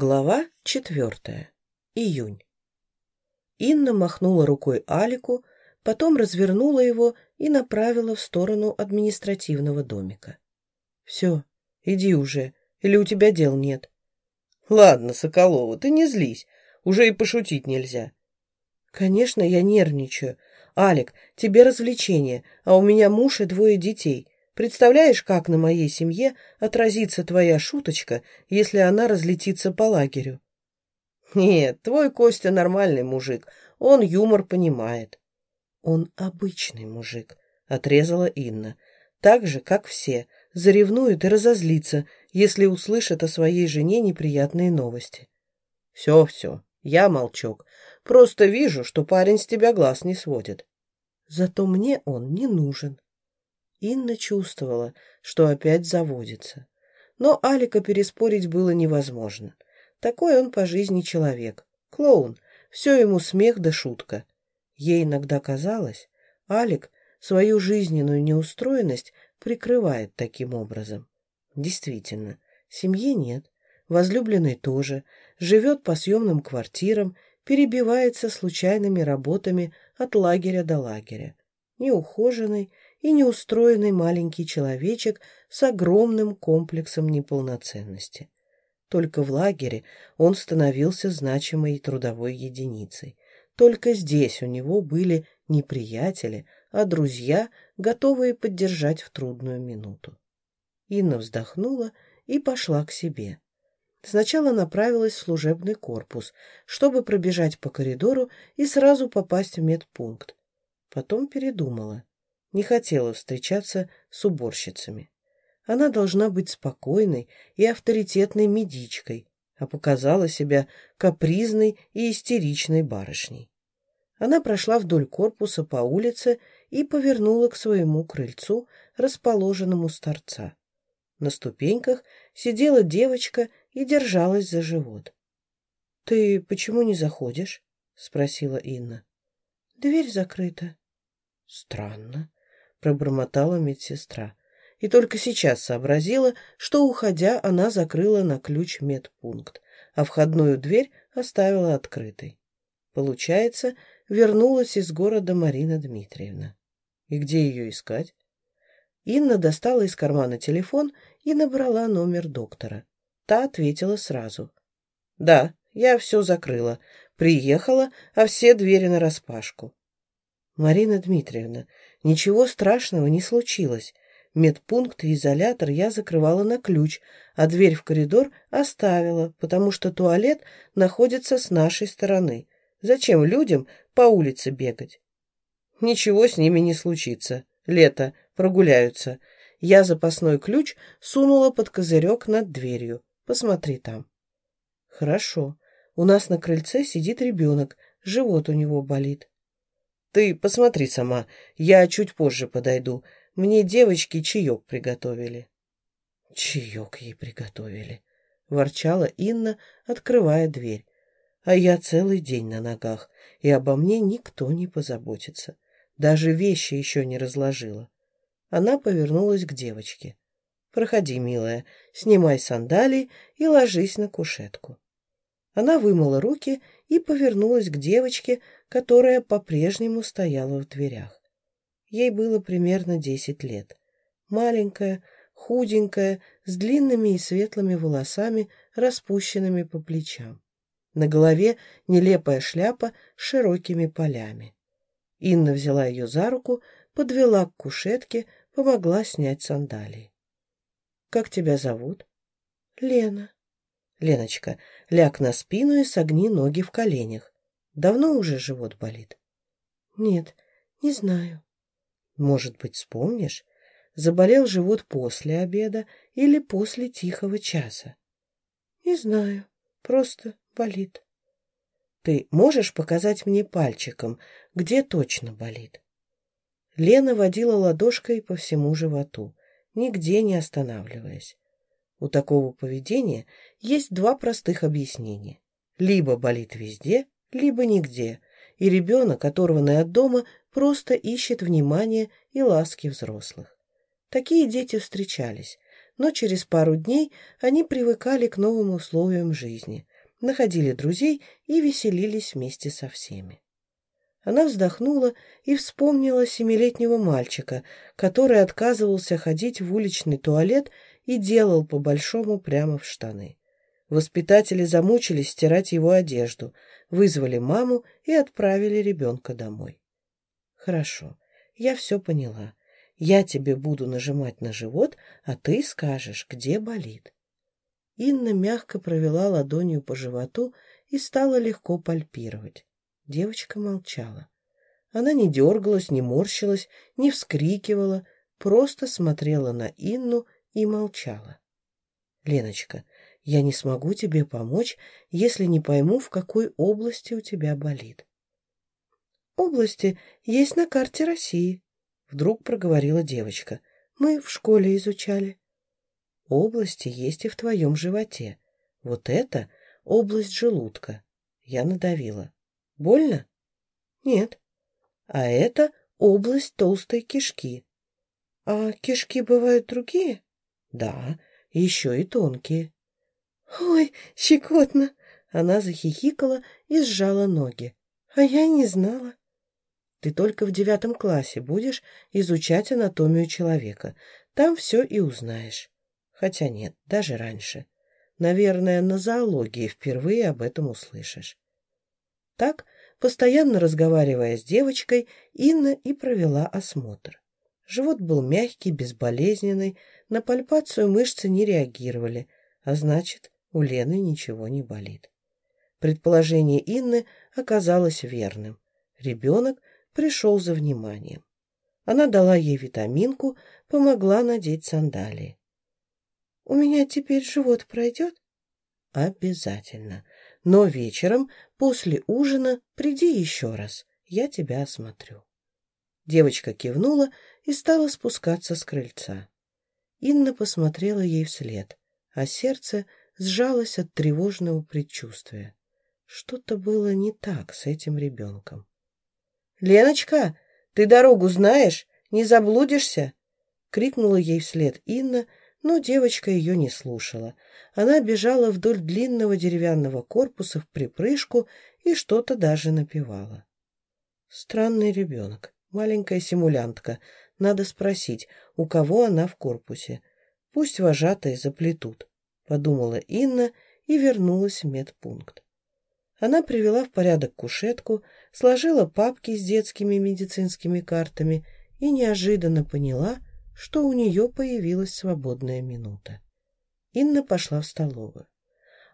Глава четвертая. Июнь. Инна махнула рукой Алику, потом развернула его и направила в сторону административного домика. «Все, иди уже, или у тебя дел нет?» «Ладно, Соколова, ты не злись, уже и пошутить нельзя». «Конечно, я нервничаю. Алик, тебе развлечение, а у меня муж и двое детей. Представляешь, как на моей семье отразится твоя шуточка, если она разлетится по лагерю? Нет, твой Костя нормальный мужик, он юмор понимает. Он обычный мужик, отрезала Инна. Так же, как все, заревнует и разозлится, если услышит о своей жене неприятные новости. Все-все, я молчок. Просто вижу, что парень с тебя глаз не сводит. Зато мне он не нужен. Инна чувствовала, что опять заводится. Но Алика переспорить было невозможно. Такой он по жизни человек. Клоун. Все ему смех да шутка. Ей иногда казалось, Алик свою жизненную неустроенность прикрывает таким образом. Действительно, семьи нет, возлюбленный тоже, живет по съемным квартирам, перебивается случайными работами от лагеря до лагеря. Неухоженный и неустроенный маленький человечек с огромным комплексом неполноценности. Только в лагере он становился значимой трудовой единицей. Только здесь у него были не приятели, а друзья, готовые поддержать в трудную минуту. Инна вздохнула и пошла к себе. Сначала направилась в служебный корпус, чтобы пробежать по коридору и сразу попасть в медпункт. Потом передумала не хотела встречаться с уборщицами. Она должна быть спокойной и авторитетной медичкой, а показала себя капризной и истеричной барышней. Она прошла вдоль корпуса по улице и повернула к своему крыльцу, расположенному с торца. На ступеньках сидела девочка и держалась за живот. — Ты почему не заходишь? — спросила Инна. — Дверь закрыта. — Странно. — пробормотала медсестра. И только сейчас сообразила, что, уходя, она закрыла на ключ медпункт, а входную дверь оставила открытой. Получается, вернулась из города Марина Дмитриевна. И где ее искать? Инна достала из кармана телефон и набрала номер доктора. Та ответила сразу. «Да, я все закрыла. Приехала, а все двери нараспашку». «Марина Дмитриевна, Ничего страшного не случилось. Медпункт и изолятор я закрывала на ключ, а дверь в коридор оставила, потому что туалет находится с нашей стороны. Зачем людям по улице бегать? Ничего с ними не случится. Лето, прогуляются. Я запасной ключ сунула под козырек над дверью. Посмотри там. Хорошо. У нас на крыльце сидит ребенок, живот у него болит. Ты посмотри сама, я чуть позже подойду. Мне девочки чаек приготовили. Чаек ей приготовили, ворчала Инна, открывая дверь. А я целый день на ногах, и обо мне никто не позаботится. Даже вещи еще не разложила. Она повернулась к девочке. «Проходи, милая, снимай сандалии и ложись на кушетку». Она вымыла руки и повернулась к девочке, которая по-прежнему стояла в дверях. Ей было примерно десять лет. Маленькая, худенькая, с длинными и светлыми волосами, распущенными по плечам. На голове нелепая шляпа с широкими полями. Инна взяла ее за руку, подвела к кушетке, помогла снять сандалии. «Как тебя зовут?» «Лена». «Леночка, ляг на спину и согни ноги в коленях. Давно уже живот болит? Нет, не знаю. Может быть, вспомнишь? Заболел живот после обеда или после тихого часа? Не знаю, просто болит. Ты можешь показать мне пальчиком, где точно болит? Лена водила ладошкой по всему животу, нигде не останавливаясь. У такого поведения есть два простых объяснения. Либо болит везде, либо нигде, и ребенок, оторванный от дома, просто ищет внимания и ласки взрослых. Такие дети встречались, но через пару дней они привыкали к новым условиям жизни, находили друзей и веселились вместе со всеми. Она вздохнула и вспомнила семилетнего мальчика, который отказывался ходить в уличный туалет и делал по-большому прямо в штаны. Воспитатели замучились стирать его одежду, вызвали маму и отправили ребенка домой. «Хорошо, я все поняла. Я тебе буду нажимать на живот, а ты скажешь, где болит». Инна мягко провела ладонью по животу и стала легко пальпировать. Девочка молчала. Она не дергалась, не морщилась, не вскрикивала, просто смотрела на Инну и молчала. «Леночка, я не смогу тебе помочь, если не пойму, в какой области у тебя болит». «Области есть на карте России», — вдруг проговорила девочка. «Мы в школе изучали». «Области есть и в твоем животе. Вот это область желудка». Я надавила. Больно? Нет. А это область толстой кишки. А кишки бывают другие? Да, еще и тонкие. Ой, щекотно! Она захихикала и сжала ноги. А я не знала. Ты только в девятом классе будешь изучать анатомию человека. Там все и узнаешь. Хотя нет, даже раньше. Наверное, на зоологии впервые об этом услышишь. Так, постоянно разговаривая с девочкой, Инна и провела осмотр. Живот был мягкий, безболезненный, на пальпацию мышцы не реагировали, а значит, у Лены ничего не болит. Предположение Инны оказалось верным. Ребенок пришел за вниманием. Она дала ей витаминку, помогла надеть сандалии. «У меня теперь живот пройдет?» «Обязательно. Но вечером, после ужина, приди еще раз, я тебя осмотрю». Девочка кивнула и стала спускаться с крыльца. Инна посмотрела ей вслед, а сердце сжалось от тревожного предчувствия. Что-то было не так с этим ребенком. «Леночка, ты дорогу знаешь? Не заблудишься?» — крикнула ей вслед Инна, но девочка ее не слушала. Она бежала вдоль длинного деревянного корпуса в припрыжку и что-то даже напевала. Странный ребенок, маленькая симулянтка. Надо спросить, у кого она в корпусе. Пусть вожатые заплетут, подумала Инна и вернулась в медпункт. Она привела в порядок кушетку, сложила папки с детскими медицинскими картами и неожиданно поняла, что у нее появилась свободная минута. Инна пошла в столовую.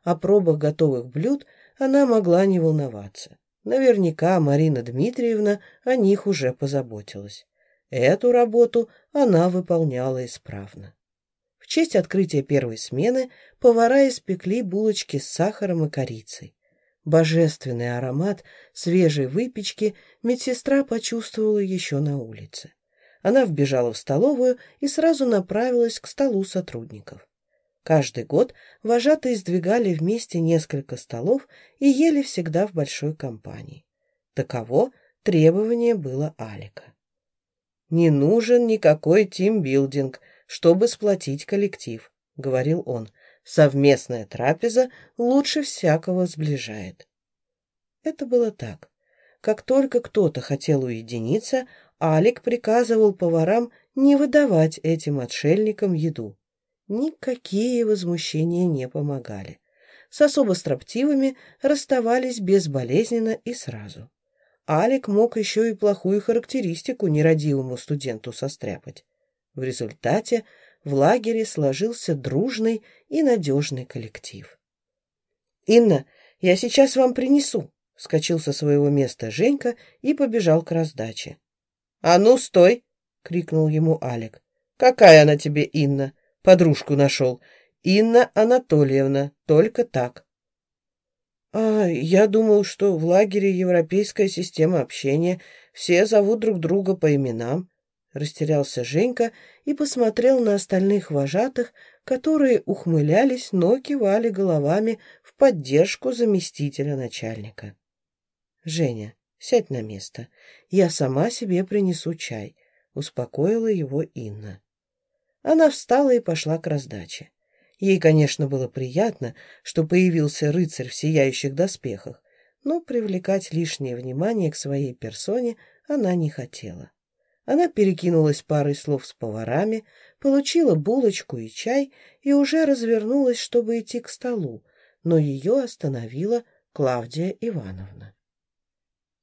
О пробах готовых блюд она могла не волноваться. Наверняка Марина Дмитриевна о них уже позаботилась. Эту работу она выполняла исправно. Честь открытия первой смены повара испекли булочки с сахаром и корицей. Божественный аромат свежей выпечки медсестра почувствовала еще на улице. Она вбежала в столовую и сразу направилась к столу сотрудников. Каждый год вожатые сдвигали вместе несколько столов и ели всегда в большой компании. Таково требование было Алика. «Не нужен никакой тимбилдинг, чтобы сплотить коллектив», — говорил он. «Совместная трапеза лучше всякого сближает». Это было так. Как только кто-то хотел уединиться, Алик приказывал поварам не выдавать этим отшельникам еду. Никакие возмущения не помогали. С особо строптивыми расставались безболезненно и сразу. Алик мог еще и плохую характеристику нерадивому студенту состряпать. В результате в лагере сложился дружный и надежный коллектив. «Инна, я сейчас вам принесу!» — вскочил со своего места Женька и побежал к раздаче. «А ну, стой!» — крикнул ему Алик. «Какая она тебе, Инна? Подружку нашел. Инна Анатольевна, только так». «А я думал, что в лагере европейская система общения, все зовут друг друга по именам», — растерялся Женька и посмотрел на остальных вожатых, которые ухмылялись, но кивали головами в поддержку заместителя начальника. «Женя, Сядь на место. Я сама себе принесу чай», — успокоила его Инна. Она встала и пошла к раздаче. Ей, конечно, было приятно, что появился рыцарь в сияющих доспехах, но привлекать лишнее внимание к своей персоне она не хотела. Она перекинулась парой слов с поварами, получила булочку и чай и уже развернулась, чтобы идти к столу, но ее остановила Клавдия Ивановна.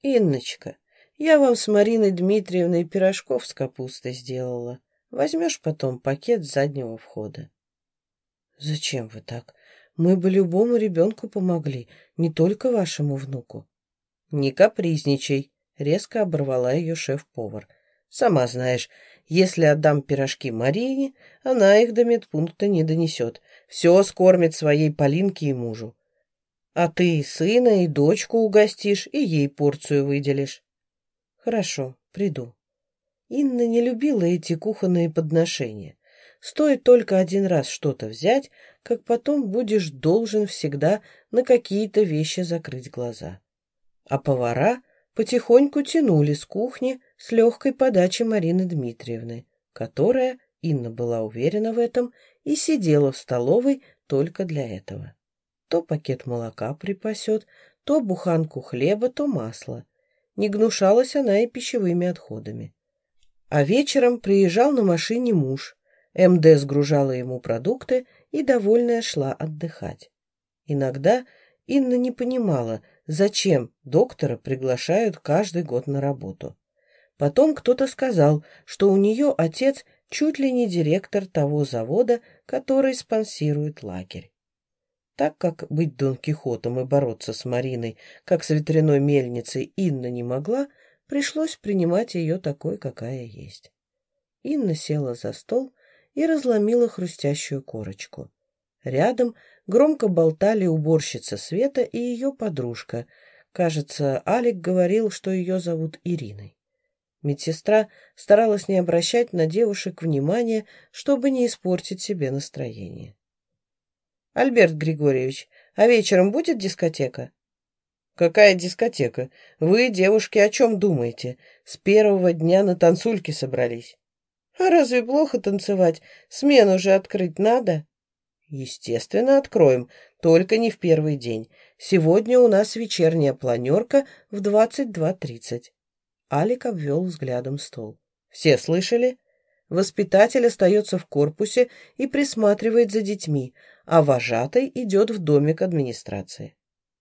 «Инночка, я вам с Мариной Дмитриевной пирожков с капустой сделала. Возьмешь потом пакет с заднего входа». «Зачем вы так? Мы бы любому ребенку помогли, не только вашему внуку». «Не капризничай», — резко оборвала ее шеф-повар. «Сама знаешь, если отдам пирожки Марине, она их до медпункта не донесет. Все скормит своей Полинке и мужу. А ты и сына, и дочку угостишь, и ей порцию выделишь». «Хорошо, приду». Инна не любила эти кухонные подношения. Стоит только один раз что-то взять, как потом будешь должен всегда на какие-то вещи закрыть глаза. А повара потихоньку тянули с кухни с легкой подачи Марины Дмитриевны, которая, Инна была уверена в этом, и сидела в столовой только для этого. То пакет молока припасет, то буханку хлеба, то масло. Не гнушалась она и пищевыми отходами. А вечером приезжал на машине муж, МД сгружала ему продукты и, довольная, шла отдыхать. Иногда Инна не понимала, зачем доктора приглашают каждый год на работу. Потом кто-то сказал, что у нее отец чуть ли не директор того завода, который спонсирует лагерь. Так как быть Дон Кихотом и бороться с Мариной, как с ветряной мельницей, Инна не могла, пришлось принимать ее такой, какая есть. Инна села за стол и разломила хрустящую корочку. Рядом громко болтали уборщица Света и ее подружка. Кажется, Алик говорил, что ее зовут Ириной. Медсестра старалась не обращать на девушек внимания, чтобы не испортить себе настроение. «Альберт Григорьевич, а вечером будет дискотека?» «Какая дискотека? Вы, девушки, о чем думаете? С первого дня на танцульке собрались». А разве плохо танцевать? Смену же открыть надо. Естественно, откроем, только не в первый день. Сегодня у нас вечерняя планерка в 22.30. Алик обвел взглядом стол. Все слышали? Воспитатель остается в корпусе и присматривает за детьми, а вожатый идет в домик администрации.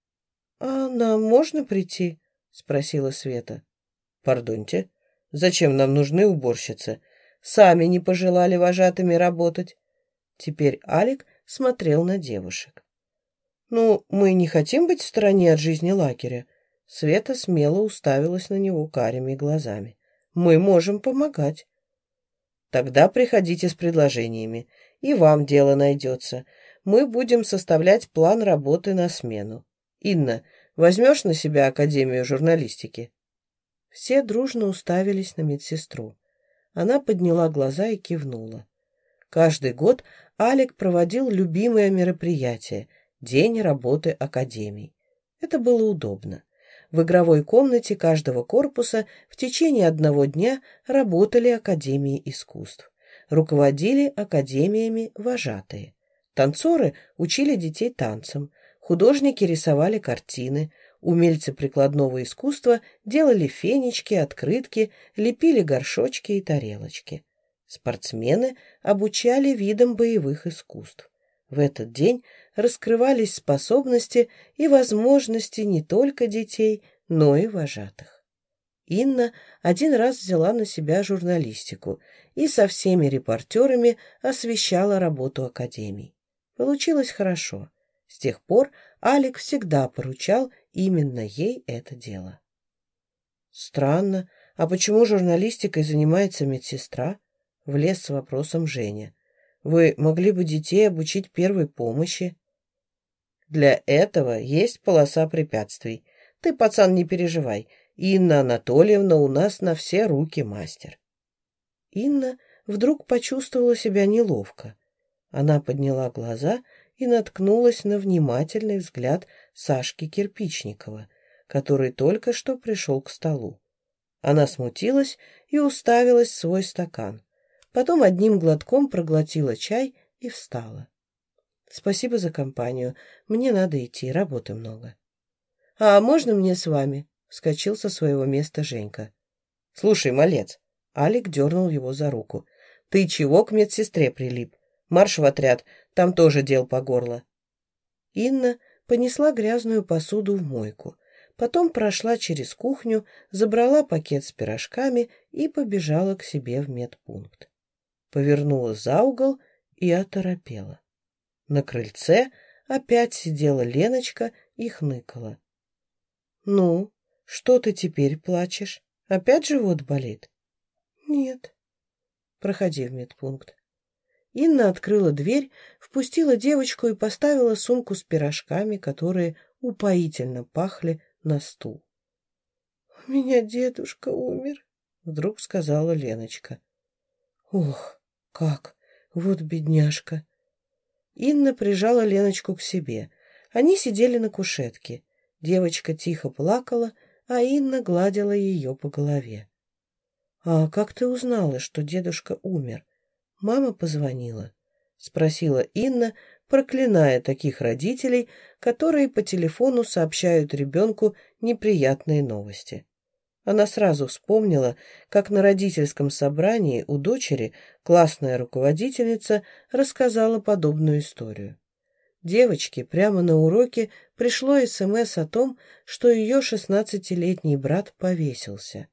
— А нам можно прийти? — спросила Света. — Пардоньте, зачем нам нужны уборщицы? сами не пожелали вожатыми работать. Теперь Алик смотрел на девушек. «Ну, мы не хотим быть в стороне от жизни лагеря». Света смело уставилась на него карими глазами. «Мы можем помогать». «Тогда приходите с предложениями, и вам дело найдется. Мы будем составлять план работы на смену. Инна, возьмешь на себя Академию журналистики?» Все дружно уставились на медсестру. Она подняла глаза и кивнула. Каждый год Алик проводил любимое мероприятие – День работы Академий. Это было удобно. В игровой комнате каждого корпуса в течение одного дня работали Академии искусств. Руководили академиями вожатые. Танцоры учили детей танцам, художники рисовали картины, Умельцы прикладного искусства делали фенечки, открытки, лепили горшочки и тарелочки. Спортсмены обучали видам боевых искусств. В этот день раскрывались способности и возможности не только детей, но и вожатых. Инна один раз взяла на себя журналистику и со всеми репортерами освещала работу академий. Получилось хорошо. С тех пор Алик всегда поручал именно ей это дело. Странно, а почему журналистикой занимается медсестра? Влез с вопросом Женя. Вы могли бы детей обучить первой помощи? Для этого есть полоса препятствий. Ты, пацан, не переживай. Инна Анатольевна у нас на все руки мастер. Инна вдруг почувствовала себя неловко. Она подняла глаза и наткнулась на внимательный взгляд Сашки Кирпичникова, который только что пришел к столу. Она смутилась и уставилась в свой стакан. Потом одним глотком проглотила чай и встала. Спасибо за компанию. Мне надо идти, работы много. А можно мне с вами? Вскочил со своего места Женька. Слушай, малец. Алик дернул его за руку. Ты чего к медсестре прилип? Марш в отряд, там тоже дел по горло. Инна понесла грязную посуду в мойку. Потом прошла через кухню, забрала пакет с пирожками и побежала к себе в медпункт. Повернула за угол и оторопела. На крыльце опять сидела Леночка и хныкала. «Ну, что ты теперь плачешь? Опять живот болит?» «Нет». «Проходи в медпункт». Инна открыла дверь, впустила девочку и поставила сумку с пирожками, которые упоительно пахли, на стул. «У меня дедушка умер», — вдруг сказала Леночка. «Ох, как! Вот бедняжка!» Инна прижала Леночку к себе. Они сидели на кушетке. Девочка тихо плакала, а Инна гладила ее по голове. «А как ты узнала, что дедушка умер? Мама позвонила?» — спросила Инна, проклиная таких родителей, которые по телефону сообщают ребенку неприятные новости. Она сразу вспомнила, как на родительском собрании у дочери классная руководительница рассказала подобную историю. Девочке прямо на уроке пришло СМС о том, что ее шестнадцатилетний брат повесился.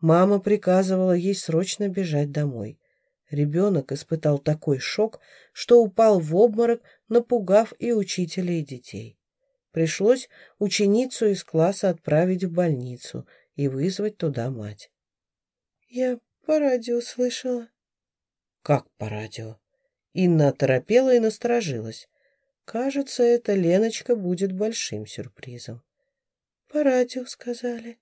Мама приказывала ей срочно бежать домой. Ребенок испытал такой шок, что упал в обморок, напугав и учителя, и детей. Пришлось ученицу из класса отправить в больницу и вызвать туда мать. «Я по радио слышала». «Как по радио?» Инна оторопела и насторожилась. Кажется, эта Леночка будет большим сюрпризом. «По радио сказали».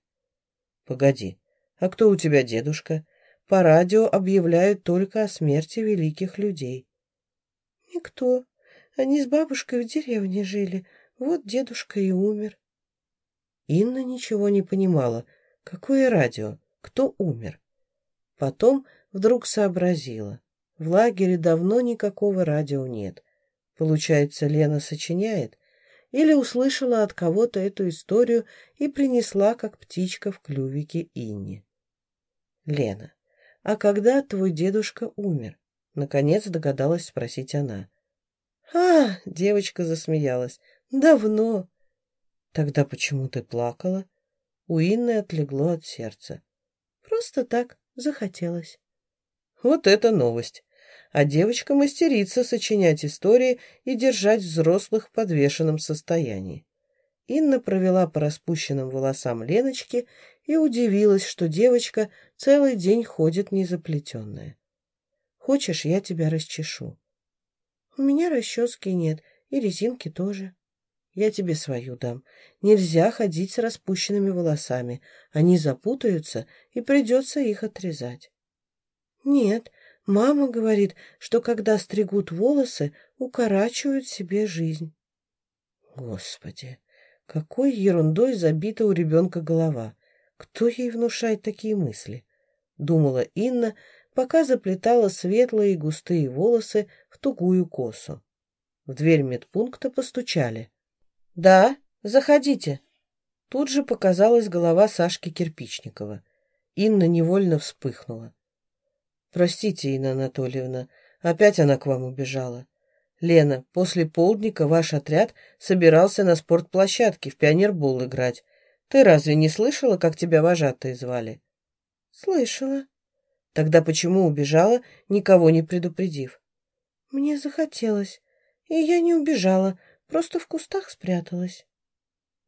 «Погоди, а кто у тебя дедушка? По радио объявляют только о смерти великих людей. Никто. Они с бабушкой в деревне жили. Вот дедушка и умер. Инна ничего не понимала. Какое радио? Кто умер? Потом вдруг сообразила. В лагере давно никакого радио нет. Получается, Лена сочиняет? Или услышала от кого-то эту историю и принесла, как птичка в клювике Инне? Лена. «А когда твой дедушка умер?» Наконец догадалась спросить она. «А!» — девочка засмеялась. «Давно!» «Тогда почему ты плакала?» У Инны отлегло от сердца. «Просто так, захотелось». Вот это новость! А девочка мастерица сочинять истории и держать взрослых в подвешенном состоянии. Инна провела по распущенным волосам Леночки и удивилась, что девочка целый день ходит незаплетенная. «Хочешь, я тебя расчешу?» «У меня расчески нет, и резинки тоже». «Я тебе свою дам. Нельзя ходить с распущенными волосами. Они запутаются, и придется их отрезать». «Нет, мама говорит, что когда стригут волосы, укорачивают себе жизнь». «Господи, какой ерундой забита у ребенка голова! Кто ей внушает такие мысли? Думала Инна, пока заплетала светлые и густые волосы в тугую косу. В дверь медпункта постучали. «Да, заходите!» Тут же показалась голова Сашки Кирпичникова. Инна невольно вспыхнула. «Простите, Инна Анатольевна, опять она к вам убежала. Лена, после полдника ваш отряд собирался на спортплощадке в пионербол играть. Ты разве не слышала, как тебя вожатые звали? Слышала. Тогда почему убежала, никого не предупредив? Мне захотелось, и я не убежала, просто в кустах спряталась.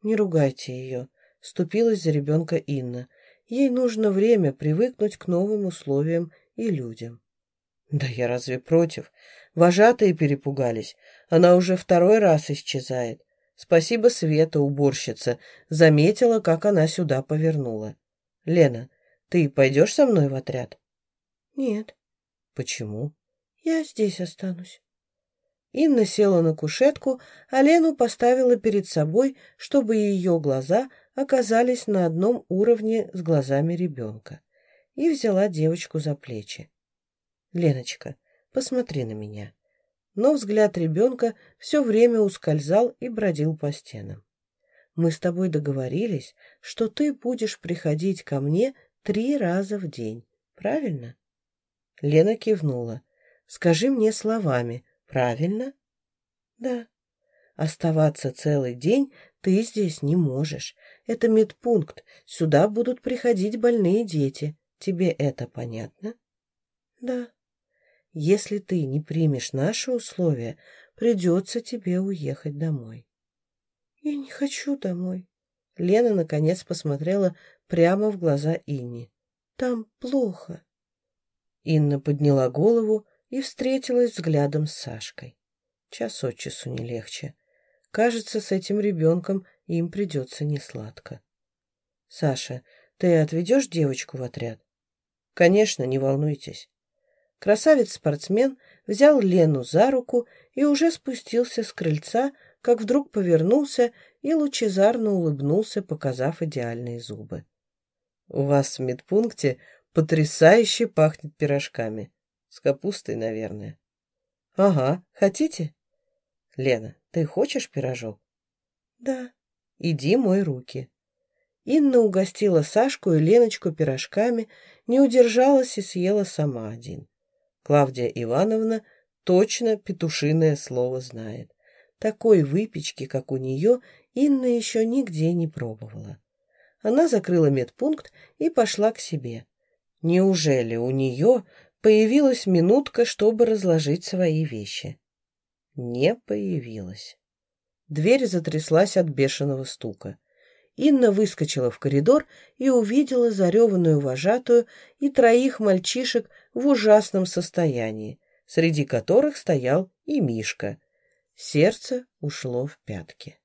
Не ругайте ее, ступилась за ребенка Инна. Ей нужно время привыкнуть к новым условиям и людям. Да я разве против? Вожатые перепугались. Она уже второй раз исчезает. Спасибо Света, уборщица, заметила, как она сюда повернула. Лена, ты пойдешь со мной в отряд? Нет. Почему? Я здесь останусь. Инна села на кушетку, а Лену поставила перед собой, чтобы ее глаза оказались на одном уровне с глазами ребенка, и взяла девочку за плечи. «Леночка, посмотри на меня. но взгляд ребенка все время ускользал и бродил по стенам. «Мы с тобой договорились, что ты будешь приходить ко мне три раза в день, правильно?» Лена кивнула. «Скажи мне словами, правильно?» «Да». «Оставаться целый день ты здесь не можешь. Это медпункт. Сюда будут приходить больные дети. Тебе это понятно?» «Да». «Если ты не примешь наши условия, придется тебе уехать домой». «Я не хочу домой». Лена, наконец, посмотрела прямо в глаза Инне. «Там плохо». Инна подняла голову и встретилась взглядом с Сашкой. Час от часу не легче. Кажется, с этим ребенком им придется несладко. «Саша, ты отведешь девочку в отряд?» «Конечно, не волнуйтесь». Красавец-спортсмен взял Лену за руку и уже спустился с крыльца, как вдруг повернулся и лучезарно улыбнулся, показав идеальные зубы. «У вас в медпункте потрясающе пахнет пирожками. С капустой, наверное». «Ага, хотите?» «Лена, ты хочешь пирожок?» «Да». «Иди мой руки». Инна угостила Сашку и Леночку пирожками, не удержалась и съела сама один. Клавдия Ивановна точно петушиное слово знает. Такой выпечки, как у нее, Инна еще нигде не пробовала. Она закрыла медпункт и пошла к себе. Неужели у нее появилась минутка, чтобы разложить свои вещи? Не появилась. Дверь затряслась от бешеного стука. Инна выскочила в коридор и увидела зареванную вожатую и троих мальчишек в ужасном состоянии, среди которых стоял и Мишка. Сердце ушло в пятки.